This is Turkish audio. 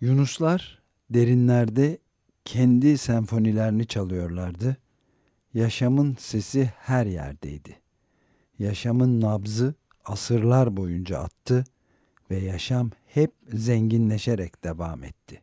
Yunuslar derinlerde kendi senfonilerini çalıyorlardı. Yaşamın sesi her yerdeydi. Yaşamın nabzı asırlar boyunca attı ve yaşam hep zenginleşerek devam etti.